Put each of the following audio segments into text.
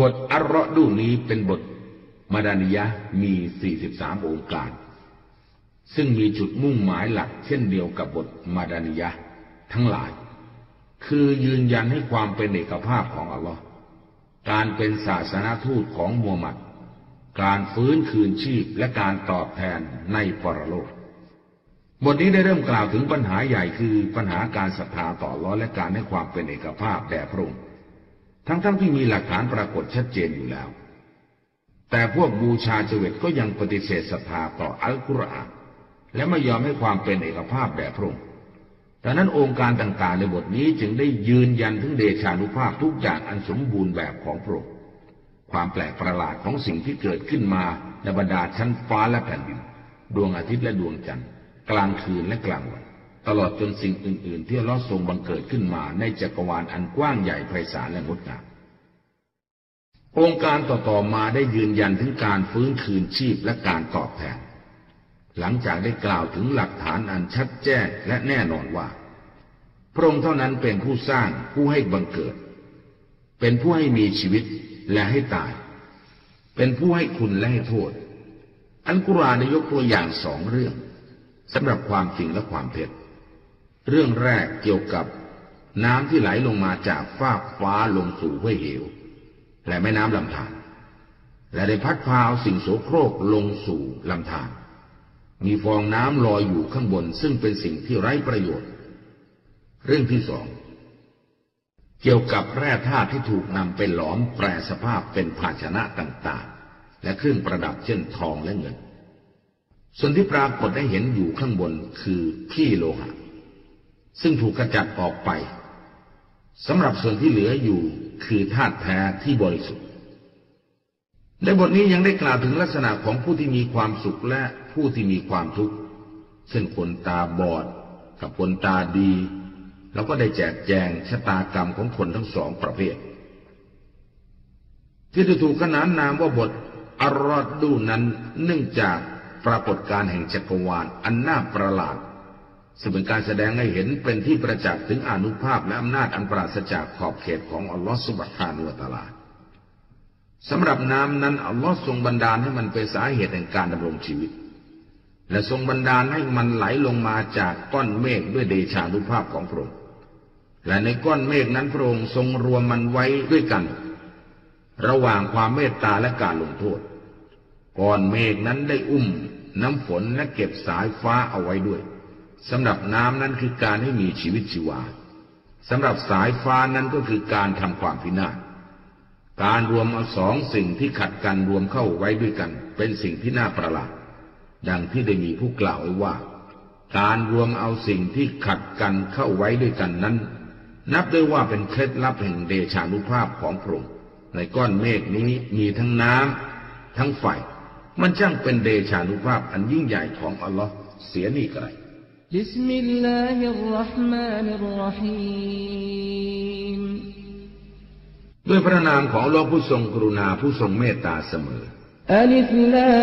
บทอัลรอดูนี้เป็นบทมาดานิยะมี 43 องค์การ ซึ่งมีจุดมุ่งหมายหลักเช่นเดียวกับบทมาดานิยะทั้งหลาย คือยืนยันให้ความเป็นเอกภาพของอัลลอฮ์การเป็นศาสนาทูตของมูฮัมหมัด การฟื้นคืนชีพและการตอบแทนในปรโลก บทนี้ได้เริ่มกล่าวถึงปัญหาใหญ่คือปัญหาการศรัทธาต่อร้อและการให้ความเป็นเอกภาพแด่พระองค์ ทั้งๆทที่มีหลักฐานปรากฏชัดเจนอยู่แล้ว แต่พวกบูชาเจวิตก็ยังปฏิเสธศรัทธาต่ออัลกุรอานและไม่ยอมให้ความเป็นเอกภาพแด่พระองค์ดังนั้นองค์การต่างๆในบทนี้จึงได้ยืนยันถึงเดชานุภาพทุกอย่างอันสมบูรณ์แบบของพระองค์ความแปลกประหลาดของสิ่งที่เกิดขึ้นมาในบรรดาชั้นฟ้าและแผ่นดิน ดวงอาทิตย์และดวงจันทร์ กลางคืนและกลางวัน ตลอดจนสิ่งอื่น ๆ ที่ลอทรงบังเกิดขึ้นมาในจักรวาลอันกว้างใหญ่ไพศาลและงดงามองค์การต่อ ๆ มาได้ยืนยันถึงการฟื้นคืนชีพและการตอบแทน หลังจากได้กล่าวถึงหลักฐานอันชัดแจ้งและแน่นอนว่า พระองค์เท่านั้นเป็นผู้สร้างผู้ให้บังเกิด เป็นผู้ให้มีชีวิตและให้ตาย เป็นผู้ให้คุณและให้โทษ อันกุรานได้ยกตัวอย่างสองเรื่องสำหรับความจริงและความเท็จ เรื่องแรกเกี่ยวกับ น้ำที่ไหลลงมาจากฟากฟ้าลงสู่ห้วยเหว และแม่น้ำลำธารและได้พัดพาเอาสิ่งโสโครกลงสู่ลำธารมีฟองน้ำลอยอยู่ข้างบนซึ่งเป็นสิ่งที่ไร้ประโยชน์ เรื่องที่สอง เกี่ยวกับแร่ธาตุที่ถูกนำไปหลอมแปรสภาพเป็นภาชนะต่างๆ และเครื่องประดับเช่นทองและเงิน ส่วนที่ปรากฏได้เห็นอยู่ข้างบนคือขี้โลหะ ซึ่งถูกกระจัดออกไปสำหรับส่วนที่เหลืออยู่คือธาตุแท้ที่บริสุทธิ์ในบทนี้ยังได้กล่าวถึงลักษณะของผู้ที่มีความสุขและผู้ที่มีความทุกข์เช่นคนตาบอดกับคนตาดี แล้วก็ได้แจกแจงชะตากรรมของคนทั้งสองประเภท ที่จะถูกขนานนามว่าบทอารอดดูนั้นเนื่องจากปรากฏการแห่งจักรวาลอันน่าประหลาด ซึ่งเป็นการแสดงให้เห็นเป็นที่ประจักษ์ถึงอนุภาพและอำนาจอันปราศจากขอบเขตของอัลลอฮฺสุบฮานุวตาลาสำหรับน้ำนั้นอัลลอฮฺทรงบันดาลให้มันเป็นสาเหตุแห่งการดำรงชีวิต และทรงบันดาลให้มันไหลลงมาจากก้อนเมฆด้วยเดชานุภาพของพระองค์และในก้อนเมฆนั้นพระองค์ทรงรวมมันไว้ด้วยกัน ระหว่างความเมตตาและการลงโทษก้อนเมฆนั้นได้อุ้มน้ำฝนและเก็บสายฟ้าเอาไว้ด้วย สำหรับน้ำนั้นคือการให้มีชีวิตชีวาสำหรับสายฟ้านั้นก็คือการทำความพินาศการรวมเอาสองสิ่งที่ขัดกันรวมเข้าไว้ด้วยกัน เป็นสิ่งที่น่าประหลาดดังที่ได้มีผู้กล่าวไว้ว่า การรวมเอาสิ่งที่ขัดกันเข้าไว้ด้วยกันนั้น นับได้ว่าเป็นเคล็ดลับแห่งเดชานุภาพของพระองค์ในก้อนเมฆนี้มีทั้งน้ำทั้งไฟมันช่างเป็นเดชานุภาพอันยิ่งใหญ่ของอัลลอฮ์เสียนี่ไกล بسم الله الرحمن الرحيم ด้วยพระนามของลอผู้ทรงกรุณาผู้ทรงเมตตาเสมอ ألف لام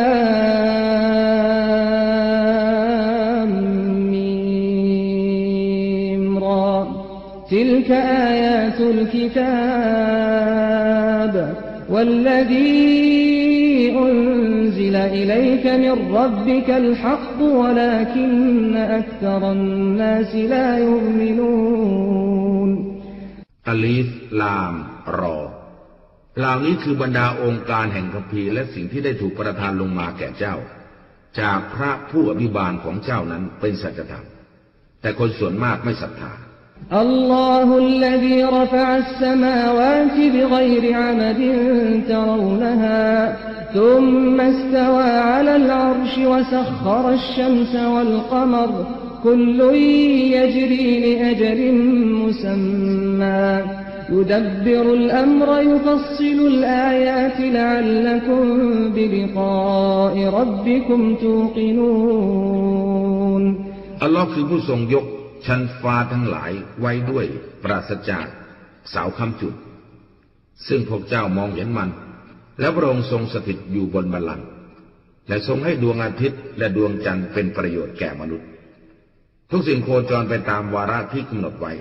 ميم را تلك آيات الكتاب والذي أنزل إليك من ربك الحق ولكن أكثر الناس لا يؤمنون อลีฟลามรอเหล่านี้คือบรรดาองค์การแห่งคัมภีร์และสิ่งที่ได้ถูกประทานลงมาแก่เจ้า จากพระผู้อภิบาลของเจ้านั้นเป็นสัจธรรมแต่คนส่วนมากไม่ศรัทธา الله الذي رفع السماوات بغير عمد ترونها ثم استوى على العرش وسخر الشمس والقمر كل يجري لأجل مسمى يدبر الأمر يفصل الآيات لعلكم بلقاء ربكم توقنون อัลลอฮ์คือผู้ทรงยกชั้นฟ้าทั้งหลายไว้ด้วยปราศจากเสาคำจุด ซึ่งพวกเจ้ามองเห็นมัน และพระองค์ทรงสถิตอยู่บนบัลลังก์และทรงให้ดวงอาทิตย์และดวงจันทร์เป็นประโยชน์แก่มนุษย์ ทุกสิ่งโคจรไปตามวาระที่กำหนดไว้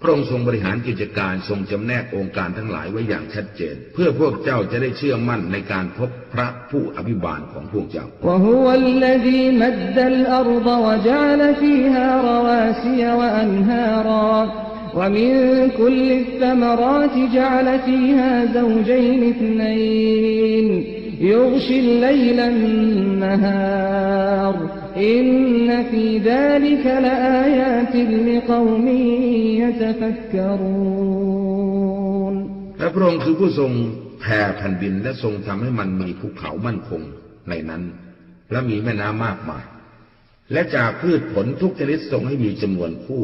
พระองค์ทรงบริหารกิจการทรงจำแนกองค์การทั้งหลายไว้อย่างชัดเจน เพื่อพวกเจ้าจะได้เชื่อมั่นในการพบพระผู้อภิบาลของพวกเจ้า الأرض وجعل فيها رواسي وأنهارا ومن كل الثمرات جعل فيها زوجين اثنين يغشي الليل النهار إن في ذلك لآيات لقوم يتفكرون และพระองค์คือผู้ทรงแผ่แผ่นดินและทรงทำให้มันมีภูเขามั่นคงในนั้น และมีแม่น้ำมากมาย และจากพืชผลทุกชนิดทรงให้มีจำนวนคู่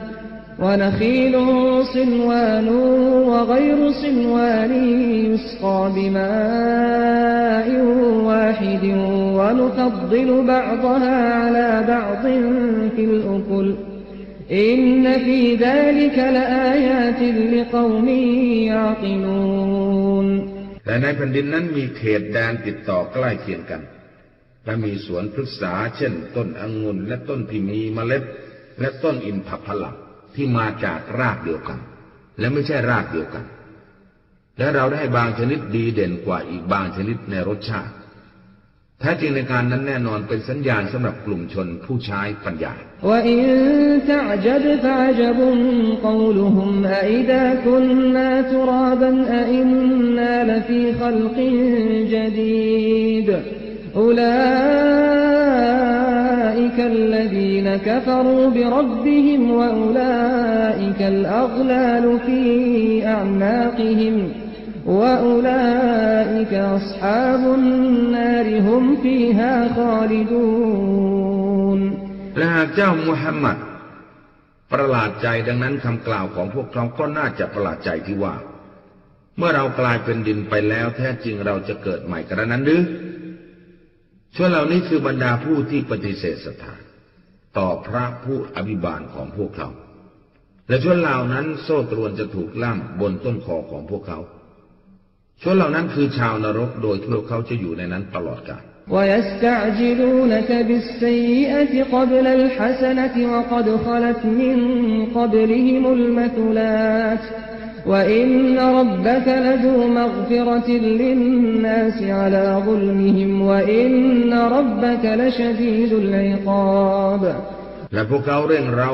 من أعناب وزرع ونخيل صنوان وغير صنوان ونخيل صنوان وغير صنوان يسقى بماء واحد ونفضل بعضها على بعض في الأكل إن في ذلك لآيات لقوم يعقلون และในแผ่นดินนั้นมีเขตแดนติดต่อใกล้เคียงกัน และมีสวนพฤกษาเช่น ต้นองุ่นและต้นที่มีเมล็ด และต้นอินทผลัม ที่มาจากรากเดียวกัน และไม่ใช่รากเดียวกัน และเราได้บางชนิดดีเด่นกว่าอีกบางชนิดในรสชาติแท้จริงในการนั้นแน่นอนเป็นสัญญาณสำหรับกลุ่มชนผู้ใช้ปัญญาและ قولهم أإذا كنا ترابا أإنا لفي خلق جديد أولئك الذين كفروا بربهم وأولئك الأغلال في أعناقهم وأولئك أصحاب النار هم فيها خالدون และหากเจ้ามุฮัมมัด ประหลาดใจดังนั้นคำกล่าวของพวกเขาก็น่าจะประหลาดใจที่ว่า เมื่อเรากลายเป็นดินไปแล้วแท้จริงเราจะเกิดใหม่กระนั้นหรือ ชนเหล่านี้คือบรรดาผู้ที่ปฏิเสธศรัทธาต่อพระผู้อภิบาลของพวกเขา และชนเหล่านั้นโซ่ตรวนจะถูกล่ามบนต้นคอของพวกเขา ชนเหล่านั้นคือชาวนรกโดยที่พวกเขาจะอยู่ในนั้นตลอดกาล ويستعجلونك بالسيئة قبل الحسنة وقد خلت من قبلهم المثلات وإن ربك لذو مغفرة للناس على ظلمهم وإن ربك لشديد العقاب และพวกเขาเร่งเรา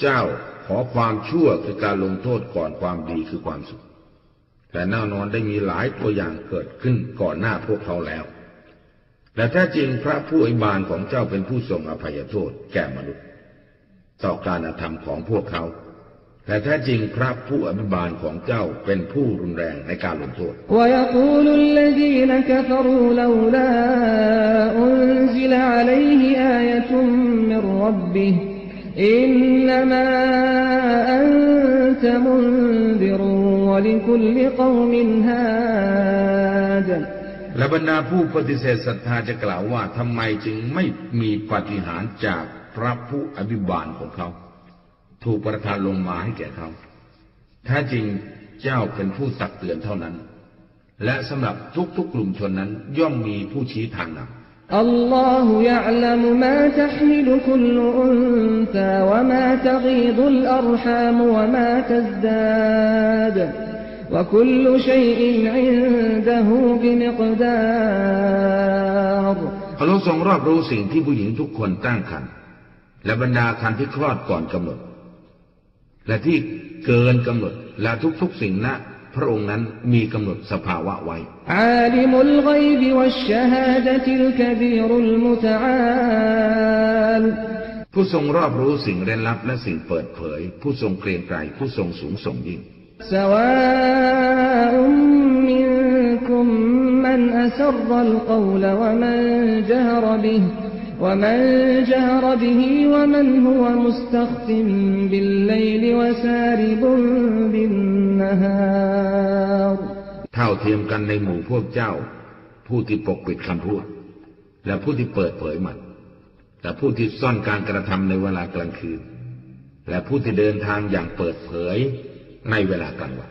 เจ้าขอความชั่วคือการลงโทษก่อนความดีคือความสุข แต่แน่นอนได้มีหลายตัวอย่างเกิดขึ้นก่อนหน้าพวกเขาแล้ว และแท้จริงพระผู้อภิบาลของเจ้าเป็นผู้ทรงอภัยโทษแก่มนุษย์ ต่อการกระทำของพวกเขา แต่แท้จริงพระผู้อภิบาลของเจ้าเป็นผู้รุนแรงในการลงโทษและบรรดาผู้ปฏิเสธศรัทธาจะกล่าวว่าทำไมจึงไม่มีปฏิหารจากพระผู้อภิบาลของเขา ถูกประทานลงมาให้แก่เขาแท้จริงเจ้าเป็นผู้ตักเตือนเท่านั้น และสำหรับทุกๆกลุ่มชนนั้นย่อมมีผู้ชี้ทางนำ الله يعلم ما تحمل كل أنثى وما تغيض الأرحام وما تزداد وكل شيء عنده بمقدار อัลลอฮ์ทรงรอบรู้สิ่งที่ผู้หญิงทุกคนตั้งครรภ์และบรรดาคันที่คลอดก่อนกำหนด และที่เกินกำหนดและทุกๆสิ่งนะพระองค์นั้นมีกำหนดสภาวะไว้ผู้ทรงรอบรู้สิ่งเร้นลับและสิ่งเปิดเผย ผู้ทรงเกรงใจผู้ทรงสูงส่งยิ่งมันอสรลกลวะมันจฮรบิห์ ومن جهر به ومن هو مستخف بالليل وسارب بالنهار เท่าเทียมกันในหมู่พวกเจ้า ผู้ที่ปกปิดคำพูด และผู้ที่เปิดเผยมัน และผู้ที่ซ่อนการกระทำในเวลากลางคืน และผู้ที่เดินทางอย่างเปิดเผยในเวลากลางวัน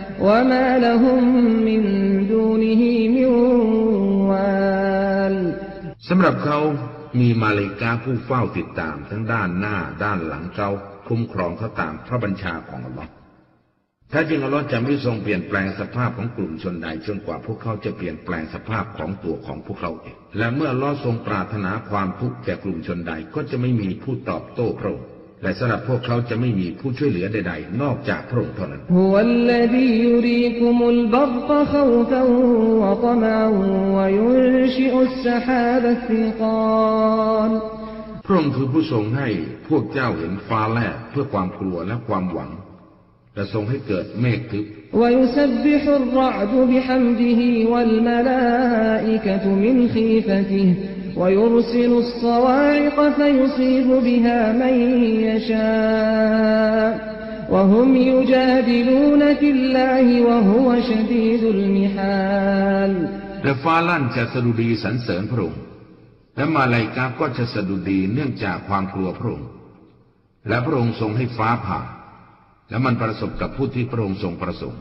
وما لهم من دونه من وال สำหรับเขามีมาเลกาผู้เฝ้าติดตามทั้งด้านหน้าด้านหลังเขาคุ้มครองเขาตามพระบัญชาของอัลลอฮ์ถ้าจริงอัลลอฮ์จะไม่ทรงเปลี่ยนแปลงสภาพของกลุ่มชนใดจนกว่าพวกเขาจะเปลี่ยนแปลงสภาพของตัวของพวกเขาเอง และเมื่ออัลลอฮ์ทรงปรารถนาความทุกข์แก่กลุ่มชนใดก็จะไม่มีผู้ตอบโต้พระองค์ และสำหรับพวกเขาจะไม่มีผู้ช่วยเหลือใดๆ นอกจากพระองค์เท่านั้นพระองค์คือผู้ทรงให้พวกเจ้าเห็นฟ้าแลบเพื่อความกลัวและความหวัง และทรงให้เกิดเมฆทึบและ ويرسل الصواعق فيصيب بها من يشاء وهم يجادلون في الله وهو شديد المحال และฟ้าลั่นจะสดุดีสรรเสริญพระองค์ และมาลายกาก็จะสดุดีเนื่องจากความกลัวพระองค์ และพระองค์ทรงให้ฟ้าผ่า และมันประสบกับผู้ที่พระองค์ทรงประสงค์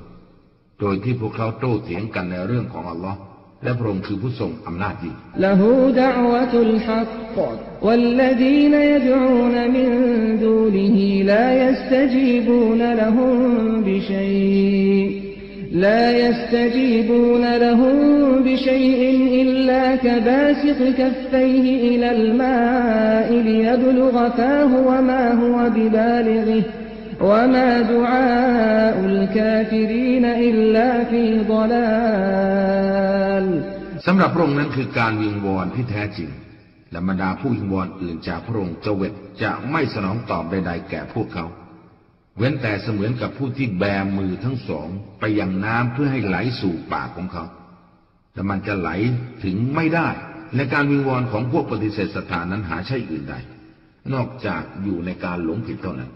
โดยที่พวกเขาโต้เถียงกันในเรื่องของอัลลอฮ์ และพระองค์คือผู้ทรงอำนาจยิ่ง له دعوة الحق والذين يدعون من دونه لا يستجيبون لهم بشيء لا يستجيبون لهم بشيء إلا كباسط كفيه إلى الماء ليبلغ فاه وما هو ببالغه وما دعاء الكافرين إلا في ضلال สำหรับพระองค์นั้นคือการวิงวอนที่แท้จริง และบรรดาผู้วิงวอนอื่นจากพระองค์จะเวทจะไม่สนองตอบใด ๆ แก่พวกเขา เว้นแต่เสมือนกับผู้ที่แบมือทั้งสอง ไปยังน้ำเพื่อให้ไหลสู่ปากของเขา แต่มันจะไหลถึงไม่ได้ และการวิงวอนของพวกปฏิเสธศรัทธานั้นหาใช่อื่นใด นอกจากอยู่ในการหลงผิดเท่านั้น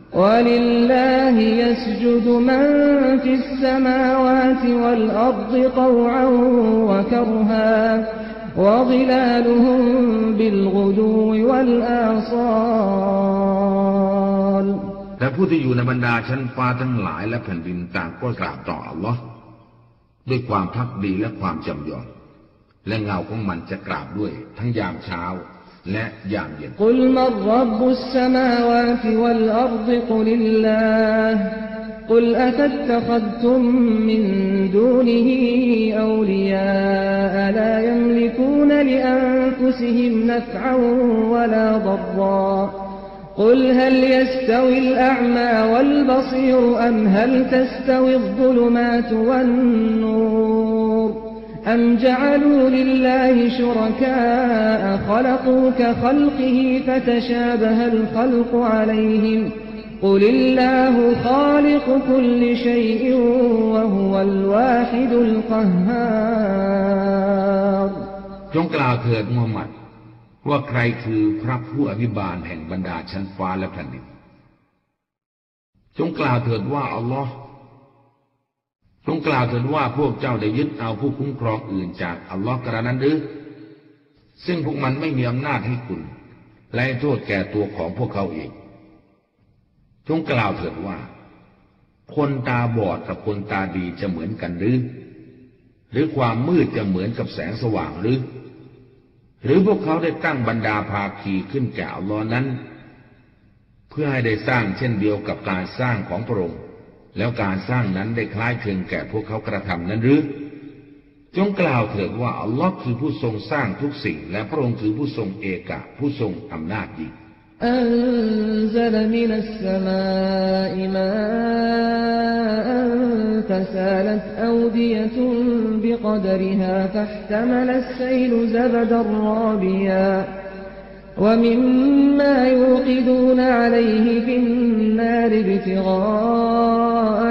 แต่ผู้ที่อยู่ในบรรดาชั้นฟ้าทั้งหลายและแผ่นดินต่างก็กราบต่ออัลลอฮ์ด้วยความพักดีและความจำยอม และเงาของมันจะกราบด้วยทั้งยามเช้า และยามเย็น قل من رب السماوات والأرض قل الله قل أفاتخذتم من دونه أولياء لا يملكون لأنفسهم نفعا ولا ضرا قل هل يستوي الأعمى والبصير أم هل تستوي الظلمات والنور أم جعلوا لله شركاء خلقوا كخلقه فتشابه الخلق عليهم قل الله خالق كل شيء وهو الواحد القهار จงกล่าวเถิดมูฮัมหมัด ว่าใครคือพระผู้อภิบาลแห่งบรรดาชั้นฟ้าและแผ่นดิน จงกล่าวเถิดว่าอัลลอฮ์ จงกล่าวเถิดว่าพวกเจ้าได้ยึดเอาผู้คุ้มครองอื่นจากอัลลอฮ์กระนั้นหรือ ซึ่งพวกมันไม่มีอำนาจให้คุณ และโทษแก่ตัวของพวกเขาเอง จงกล่าวเถิดว่า คนตาบอดกับคนตาดีจะเหมือนกันหรือ หรือความมืดจะเหมือนกับแสงสว่างหรือ หรือพวกเขาได้ตั้งบรรดาภาคีขึ้นแก่อัลลอฮ์นั้น เพื่อให้ได้สร้างเช่นเดียวกับการสร้างของพระองค์ แล้วการสร้างนั้นได้คล้ายคลึงแก่พวกเขากระทำนั้นหรือ จงกล่าวเถิดว่าอัลลอฮ์คือผู้ทรงสร้างทุกสิ่ง และพระองค์คือผู้ทรงเอกะ ผู้ทรงอำนาจยิ่ง أنزل من السماء ماء فسالت أودية بقدرها فاحتمل السيل زبدا رابيا ومما يوقدون عليه في النار ابتغاء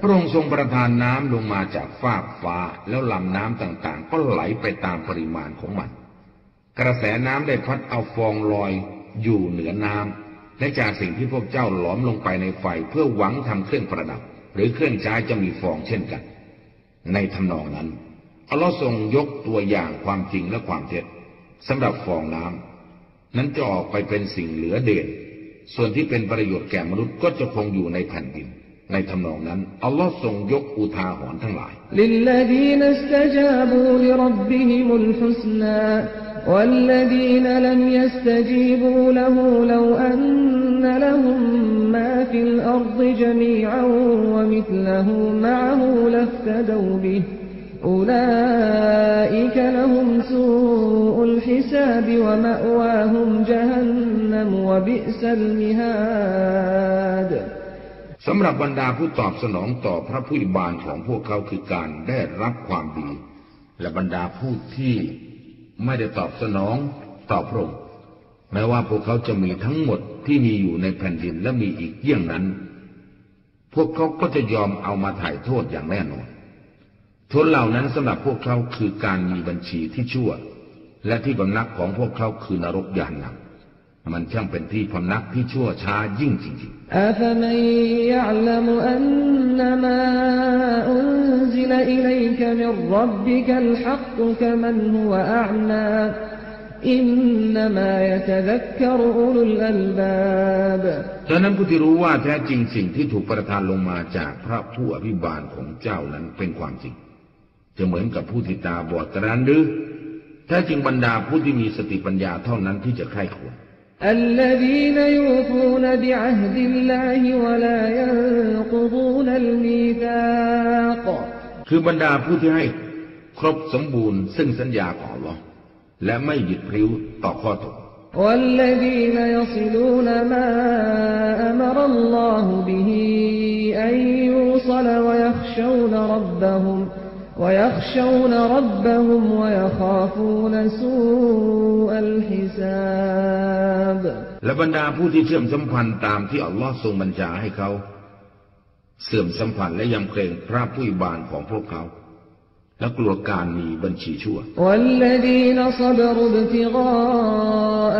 พระองค์ทรงประทานน้ำลงมาจากฟากฟ้าแล้วลำน้ำต่างๆ ก็ไหลไปตามปริมาณของมัน กระแสน้ำได้พัดเอาฟองลอยอยู่เหนือน้ำและจากสิ่งที่พวกเจ้าหลอมลงไปในไฟเพื่อหวังทำเครื่องประดับ หรือเครื่องใช้จะมีฟองเช่นกัน ในทำนองนั้นอัลลอฮ์ทรงยกตัวอย่างความจริงและความเท็จสำหรับฟองน้ำนั้นจะออกไปเป็นสิ่งเหลือเด่นส่วนที่เป็นประโยชน์แก่มนุษย์ก็จะคงอยู่ในแผ่นดิน ในทำนองนั้นอัลลอฮ์ทรงยกอุทาหรณ์ทั้งหลาย للذين استجابوا لربهم الحسنى والذين لم يستجيبوا له لو أن لهم ما في الأرض جميعا ومثله معه لافتدوا به أولئك لهم سوء الحساب ومأواهم جهنم وبئس المهاد สำหรับบรรดาผู้ตอบสนองต่อพระผู้บานของพวกเขาคือการได้รับความดี และบรรดาผู้ที่ไม่ได้ตอบสนองต่อพระองค์แม้ว่าพวกเขาจะมีทั้งหมดที่มีอยู่ในแผ่นดินและมีอีกเยี่ยงนั้น พวกเขาก็จะยอมเอามาถ่ายโทษอย่างแน่นอนโทษเหล่านั้นสำหรับพวกเขาคือการมีบัญชีที่ชั่ว และที่บำนักของพวกเขาคือนรกยานนำมันช่างเป็นที่พำนักที่ชั่วช้ายิ่งจริง أفمن يعلم أنما أنزل إليك من ربك الحق كمن هو أعمى إنما يتذكر أولو الألباب ดังนั้นผู้ที่รู้ว่าแท้จริงสิ่งที่ถูกประทานลงมาจากพระผู้อภิบาลของเจ้านั้นเป็นความจริง จะเหมือนกับผู้ที่ตาบอดกระนั้นหรือแท้จริงบรรดาผู้ที่มีสติปัญญาเท่านั้นที่จะใคร่ควร الذين يوفون بعهد الله ولا ينقضون الميثاق คือบรรดาผู้ที่ให้ครบสมบูรณ์ซึ่งสัญญาของอัลลอฮ์และไม่หยุดพริ้วต่อข้อตก والذين يصلون ما أمر الله به أن يوصل ويخشون ربهم ويخشون ربهم ويخافون سوء الحساب และบรรดาผู้ที่เชื่อมสัมพันธ์ตามที่อัลลอฮ์ทรงบัญชาให้เขา เสื่อมสัมพันธ์และยำเกรงพระผู้บานของพวกเขา และกลัวการมีบัญชีชั่ว والذين صبروا ابتغاء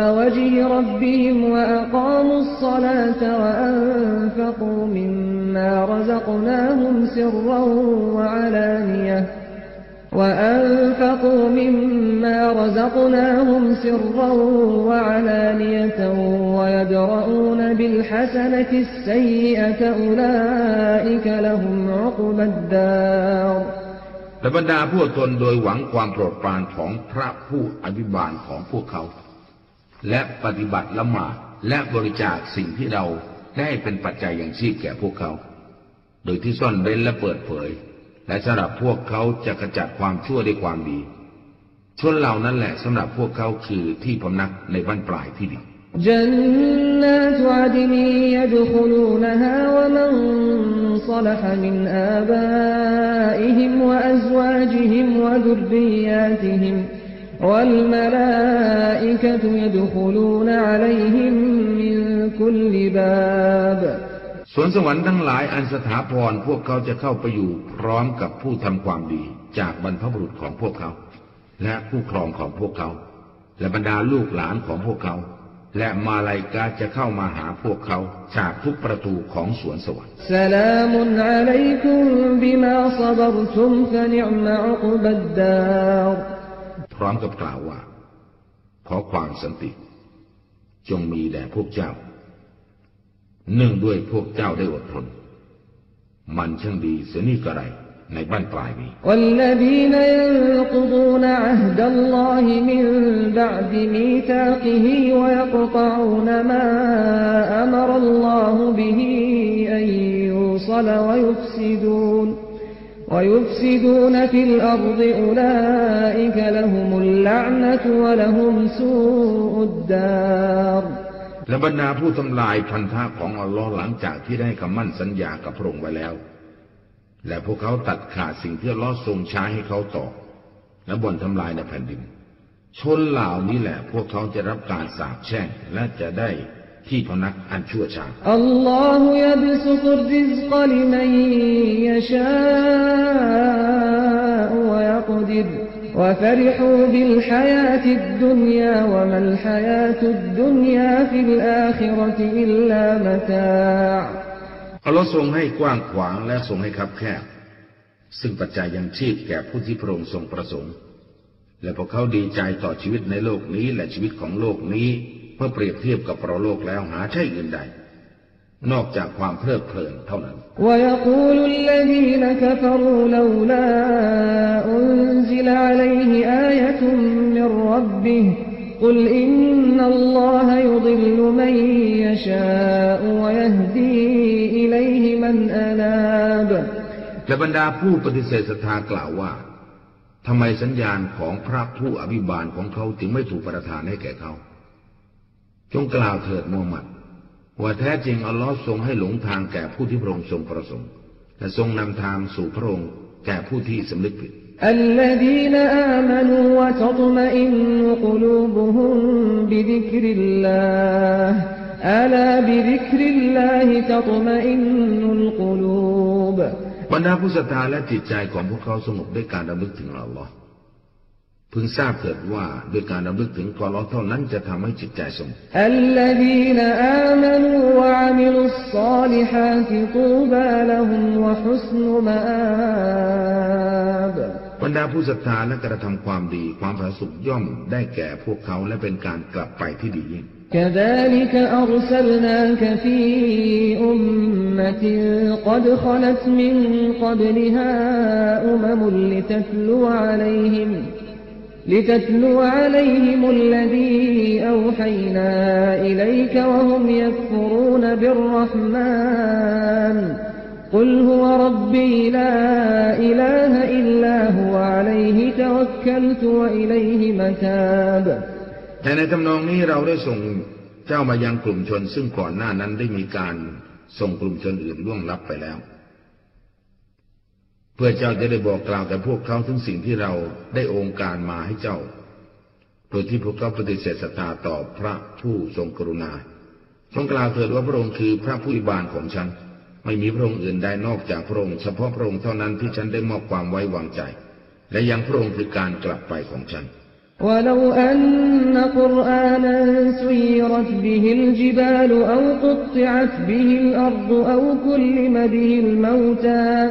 وجه ربهم وأقاموا الصلاة وأنفقوا مما رزقناهم سرا وعلانية وأنفقوا مما رزقناهم سرا وعلانية ويدرؤون بالحسنة السيئة أولئك لهم عقبى الدار และบรรดาผู้อดทนโดยหวังความโปรดปรานของพระผู้อภิบาลของพวกเขา และปฏิบัติละหมาดและบริจาคสิ่งที่เรา ได้เป็นปัจจัยอย่างชีพแก่พวกเขา โดยที่ซ่อนเร้นและเปิดเผย และสำหรับพวกเขาจะกระจัดความชั่วด้วยความดี ชนเหล่านั้นแหละสำหรับพวกเขาคือที่พำนักในบ้านปลายที่ดี جنات عدن يدخلونها ومن صلح من آبائهم وأزواجهم وذرياتهم والملائكة يدخلون عليهم من كل باب สวนสวรรค์ทั้งหลายอันสถาพรพวกเขาจะเข้าไปอยู่พร้อมกับผู้ทำความดีจากบรรพบุรุษของพวกเขา และผู้ครองของพวกเขา และบรรดาลูกหลานของพวกเขา และมาลายกาจะเข้ามาหาพวกเขาจากทุกประตูของสวนสวรรค์ سلام عليكم بما صبرتم فنعم عقبى الدار พร้อมกับกล่าวว่า ขอความสันติ จงมีแด่พวกเจ้า เนื่องด้วยพวกเจ้าได้อดทน มันช่างดีเสียนี่กระไรในบ้านปลายนี้วลดีนยักดูนอัฮดัลลอฮิมินบะดมีตากิฮิวยกตาอนมาอัมรัลลอฮุบิฮิอั ويفسدون في الأرض أولئك لهم اللعنة ولهم سوء الدار และบรรดาผู้ทำลายพันธะของอัลลอฮ์หลังจากที่ได้คำมั่นสัญญากับพระองค์ไว้แล้ว และพวกเขาตัดขาดสิ่งที่อัลลอฮ์ทรงใช้ให้เขาต่อ และบ่นทำลายในแผ่นดิน ชนเหล่านี้แหละ พวกเขาจะรับการสาปแช่ง และจะได้ ที่พนักอันชั่วช้า الله يبسط الرزق لمن يشاء ويقدر وفرحوا بالحياة الدنيا وما الحياة الدنيا في الآخرة إلا متاع อัลลอฮ์ทรงให้กว้างขวางและทรงให้คับแคบ ซึ่งปัจจัยยังชีพแก่ผู้ที่พระองค์ทรงประสงค์ และพวกเขาดีใจต่อชีวิตในโลกนี้และชีวิตของโลกนี้ เมื่อเปรียบเทียบกับปรโลกแล้วหาใช่อื่นใด นอกจากความเพลิดเพลินเท่านั้น ويقول الذين كفروا لولا أنزل عليه آية من ربه قل إن الله يضل من يشاء ويهدي إليه من أناب และบรรดาผู้ปฏิเสธศรัทธากล่าวว่าทำไมสัญญาณของพระผู้อภิบาลของเขาจึงไม่ถูกประทานให้แก่เขา จงกล่าวเถิดมูฮัมหมัด ว่าแท้จริงอัลลอฮ์ทรงให้หลงทางแก่ผู้ที่พระองค์ทรงประสงค์ และทรงนำทางสู่พระองค์แก่ผู้ที่สำนึกผิด الذين آمنوا وتطمئن قلوبهم بذكر الله ألا بذكر الله تطمئن القلوب บรรดาผู้ศรัทธาและจิตใจของพวกเขาสงบด้วยการดำลึกถึงอัลลอฮ์ พึงทราบเถิดว่าด้วยการดำลึกถึงอัลลอฮ์เท่านั้นจะทำให้จิตใจสงบ الذين آمنوا وعملوا الصالحات طوبى لهم وحسن مآب บรรดาผู้ศรัทธาและกระทำความดี ความผาสุกย่อมได้แก่พวกเขาและเป็นการกลับไปที่ดียิ่ง كذلك أرسلناك في أمة قد خلت من قبلها أمم لتتلو عليهم لتتلو عليهم الذي أوحينا إليك وهم يكفرون بالرحمن قل هو ربي لا إله إلا هو عليه توكلت وإليه متاب แต่ในทำนองนี้เราได้ส่งเจ้ามายังกลุ่มชน ซึ่งก่อนหน้านั้นได้มีการส่งกลุ่มชนอื่นล่วงลับไปแล้ว เพื่อเจ้าจะได้บอกกล่าวแต่พวกเขาถึงสิ่งที่เราได้องค์การมาให้เจ้า โดยที่พวกเขาปฏิเสธศรัทธาต่อพระผู้ทรงกรุณาจงกล่าวเถิดว่าพระองค์คือพระผู้อิบานของฉัน ไม่มีพระองค์อื่นใดนอกจากพระองค์เฉพาะพระองค์เท่านั้นที่ฉันได้มอบความไว้วางใจ และยังพระองค์คือการกลับไปของฉัน ولو أن قرآنا سيرت به الجبال أو قطعت به الأرض أو كلم به الموتى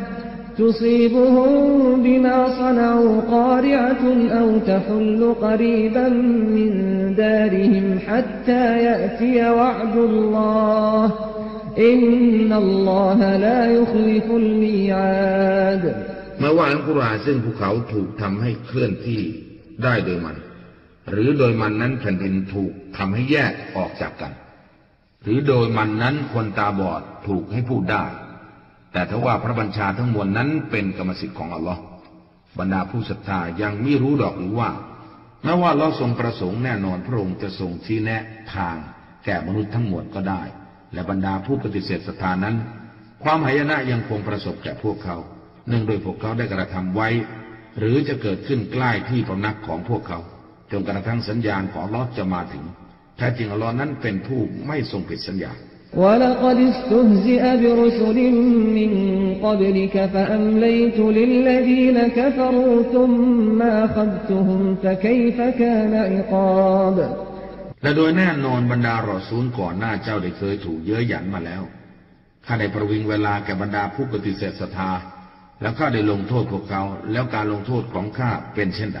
تصيبهم بما صنعوا قارعة أو تحل قريبا من دارهم حتى يأتي وعد الله إن الله لا يخلف الميعاد เมื่อว่าอัลกุรอานซึ่งภูเขาถูกทำให้เคลื่อนที่ได้โดยมัน หรือโดยมันนั้นแผ่นดินถูกทำให้แยกออกจากกัน หรือโดยมันนั้นคนตาบอดถูกให้พูดได้ แต่ถ้าว่าพระบัญชาทั้งมวลนั้นเป็นกรรมสิทธิ์ของอัลลอฮ์บรรดาผู้ศรัทธายังไม่รู้ดอกหรือว่าแม้ว่าเราทรงประสงค์แน่นอนพระองค์จะทรงชี้แนะทาง แก่มนุษย์ทั้งมวลก็ได้ และบรรดาผู้ปฏิเสธศรัทธานั้น ความหายนะยังคงประสบแก่พวกเขาเนื่องโดยพวกเขาได้กระทำไว้ หรือจะเกิดขึ้นใกล้ที่พำนักของพวกเขาจนกระทั่งสัญญาณของลอฮ์จะมาถึงแท้จริงอัลอฮ์นั้นเป็นผู้ไม่ทรงผิดสัญญา ولقد استهزئ برسل من قبلك فأمليت للذين كفروا ثم أخذتهم فكيف كان عقاب และโดยแน่นอนบรรดารอซูลก่อนหน้าเจ้าได้เคยถูกเย้ยหยันมาแล้ว ข้าได้ประวิงเวลาแก่บรรดาผู้ปฏิเสธศรัทธา แล้วข้าได้ลงโทษพวกเขา แล้วการลงโทษของข้าเป็นเช่นใด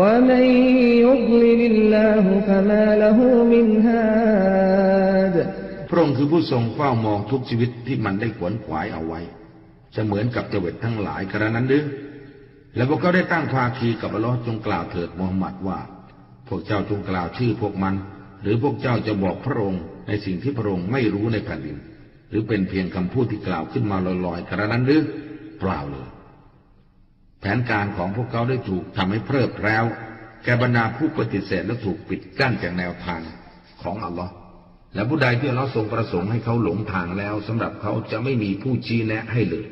ومن يضلل الله فما له من هاد พระองค์คือผู้ทรงเฝ้ามองทุกชีวิตที่มันได้ขวนขวายเอาไว้ จะเหมือนกับเจวิตทั้งหลายกระนั้นหรือและพวกเขาได้ตั้งภาคีกับอัลลอฮ์จงกล่าวเถิดมูฮัมหมัดว่า พวกเจ้าจงกล่าวชื่อพวกมัน หรือพวกเจ้าจะบอกพระองค์ในสิ่งที่พระองค์ไม่รู้ในแผ่นดิน หรือเป็นเพียงคำพูดที่กล่าวขึ้นมาลอยๆกระนั้นหรือเปล่าเลย แผนการของพวกเขาได้ถูกทำให้เพลิดแล้ว แกบรรดาผู้ปฏิเสธและถูกปิดกั้นจากแนวทางของอัลลอฮ์และผู้ใดที่เราทรงประสงค์ให้เขาหลงทางแล้วสำหรับเขาจะไม่มีผู้ชี้แนะให้เลย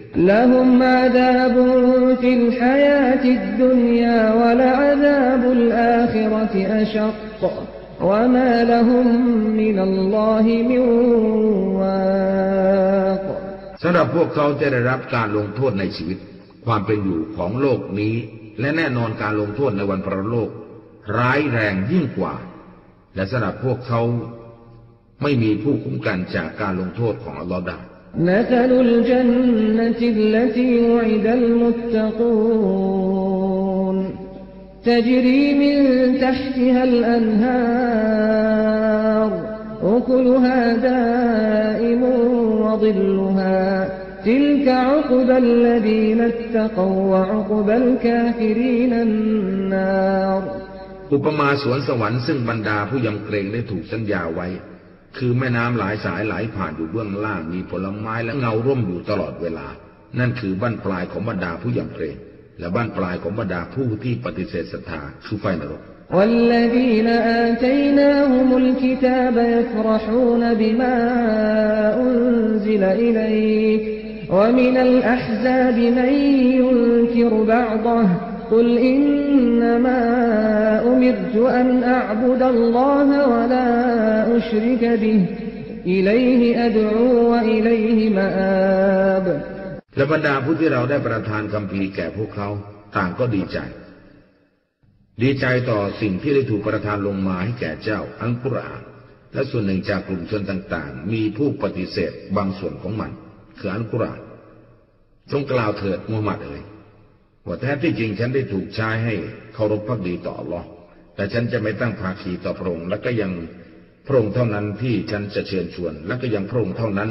สำหรับพวกเขาจะได้รับการลงโทษในชีวิต ความเป็นอยู่ของโลกนี้ และแน่นอนการลงโทษในวันประโลก ร้ายแรงยิ่งกว่า และสำหรับพวกเขาไม่มีผู้คุ้มกันจากการลงโทษของอัลลอฮ์ได้ مثل الجنة التي وعد المتقون تجري من تحتها الأنهار أكلها دائم وظلها تلك عقبى الذين اتقوا وعقبى الكافرين النار อุปมาสวนสวรรค์ซึ่งบรรดาผู้ยำเกรงได้ถูกสัญญาไว้ คือแม่น้ำหลายสายไหลผ่านอยู่เบื้องล่างมีผลไม้และเงาร่มอยู่ตลอดเวลา นั่นคือบ้านปลายของบรรดาผู้ยำเกรง และบ้านปลายของบรรดาผู้ที่ปฏิเสธศรัทธาคือไฟนรก والذين آتيناهم الكتاب يفرحون بما أنزل إليك ومن الأحزاب من ينكر بعضه قل إنما أمرت أن أعبد الله ولا أشرك به إليه أدعو وإليه مآب และบรรดาผู้ที่เราได้ประทานคำพีร์แก่พวกเขาต่างก็ดีใจ ดีใจต่อสิ่งที่ได้ถูกประทานลงมาให้แก่เจ้าอัลกุรอานและส่วนหนึ่งจากกลุ่มชนต่างๆ มีผู้ปฏิเสธบางส่วนของมัน คืออัลกุรอานจงกล่าวเถิดมูฮัมหมัดเอ๋ยว่าแท้ที่จริงฉันได้ถูกใช้ให้เคารพพักดีต่ออัลลอฮ์แต่ฉันจะไม่ตั้งภาคีต่อพระองค์และก็ยังพระองค์เท่านั้นที่ฉันจะเชิญชวน และก็ยังพระองค์เท่านั้น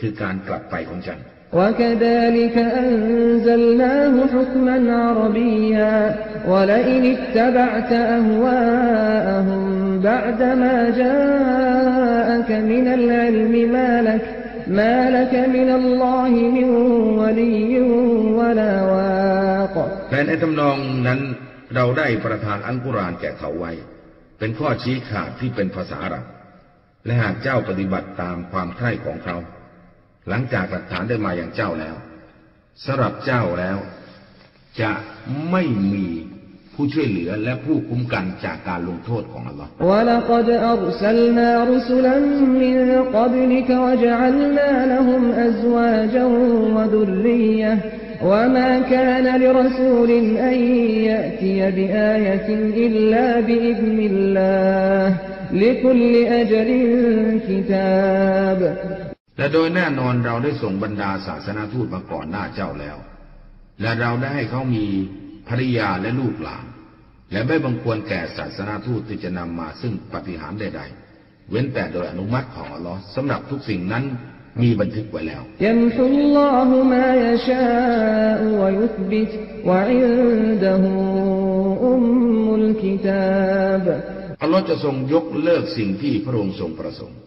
คือการกลับไปของฉัน وكذلك أنزلناه حكما عربيا ولئن اتبعت أهواءهم بعدما جاءك من العلم ما لك ما لك من الله من ولي ولا واق แต่ในทำนองนั้นเราได้ประทานอัลกุรอานแก่เขาไว้ เป็นข้อชี้ขาดที่เป็นภาษาอาหรับ และหากเจ้าปฏิบัติตามความใคร่ของเขา หลังจากหลักฐานได้มาอย่างเจ้าแล้วสำหรับเจ้าแล้ว จะไม่มี ผู้ช่วยเหลือและผู้คุ้มกันจากการลงโทษของอัลลอฮ์และโดยแน่นอนเราได้ส่งบรรดาศาสนาทูตมาก่อนหน้าเจ้าแล้ว และเราได้ให้เขามี ภริยาและลูกหลาน และไม่บังควรแก่ศาสนาทูตที่จะนำมาซึ่งปฏิหารใดๆ เว้นแต่โดยอนุมัติของอัลลอฮ์สำหรับทุกสิ่งนั้นมีบันทึกไว้แล้วอัลลอฮ์จะทรงยกเลิกสิ่งที่พระองค์ทรงประสงค์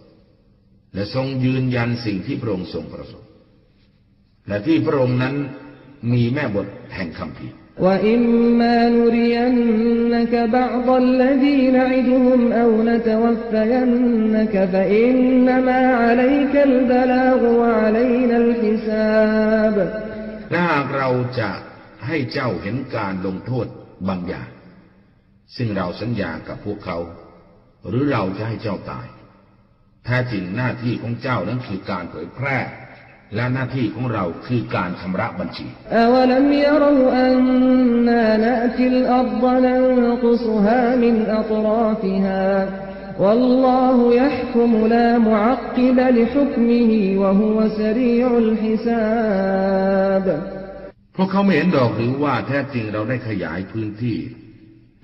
และทรงยืนยันสิ่งที่พระองค์ทรงประสงค์ และที่พระองค์นั้นมีแม่บทแห่งคำพี وإما نرينك بعض الذي نعدهم أو نتوفينك فإنما عليك البلاغ وعلينا الحساب และหากเราจะให้เจ้าเห็นการลงโทษบางอย่าง ซึ่งเราสัญญากับพวกเขา หรือเราจะให้เจ้าตาย แท้จริงหน้าที่ของเจ้านั้นคือการเผยแพร่ และหน้าที่ของเราคือการชำระบัญชีพวกเขาไม่เห็นดอกหรือว่าแท้จริงเราได้ขยายพื้นที่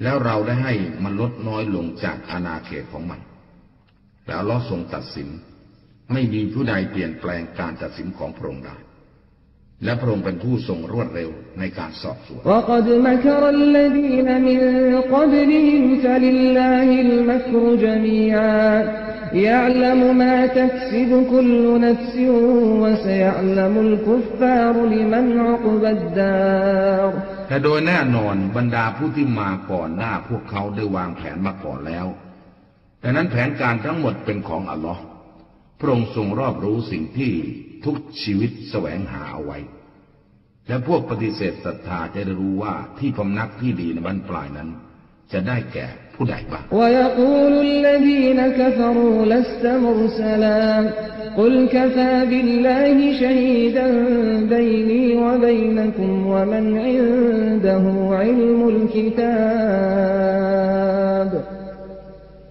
แล้วเราได้ให้มันลดน้อยลงจากอาณาเขตของมัน แล้วเราทรงตัดสิน ไม่มีผู้ใดเปลี่ยนแปลงการตัดสินของพระองค์ได้ และพระองค์เป็นผู้ทรงรวดเร็วในการสอบสวนแต่โดยแน่นอนบรรดาผู้ที่มาก่อนหน้าพวกเขาได้วางแผนมาก่อนแล้ว แต่นั้นแผนการทั้งหมดเป็นของอัลลอฮ์ พระองค์ทรงรอบรู้สิ่งที่ทุกชีวิตแสวงหาเอาไว้ และพวกปฏิเสธศรัทธาจะได้รู้ว่าที่พำนักที่ดีในบรรปลายนั้น จะได้แก่ผู้ใดบ้าง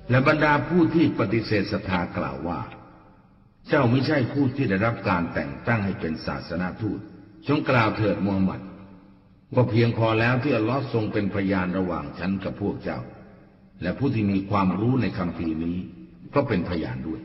และบรรดาผู้ที่ปฏิเสธศรัทธากล่าวว่า เจ้าไม่ใช่ผู้ที่ได้รับการแต่งตั้งให้เป็นศาสนาทูต จงกล่าวเถิดมูฮัมหมัดว่าเพียงพอแล้วที่อัลลอฮ์ทรงเป็นพยานระหว่างฉันกับพวกเจ้า และผู้ที่มีความรู้ในคำพีนี้ ก็เป็นพยานด้วย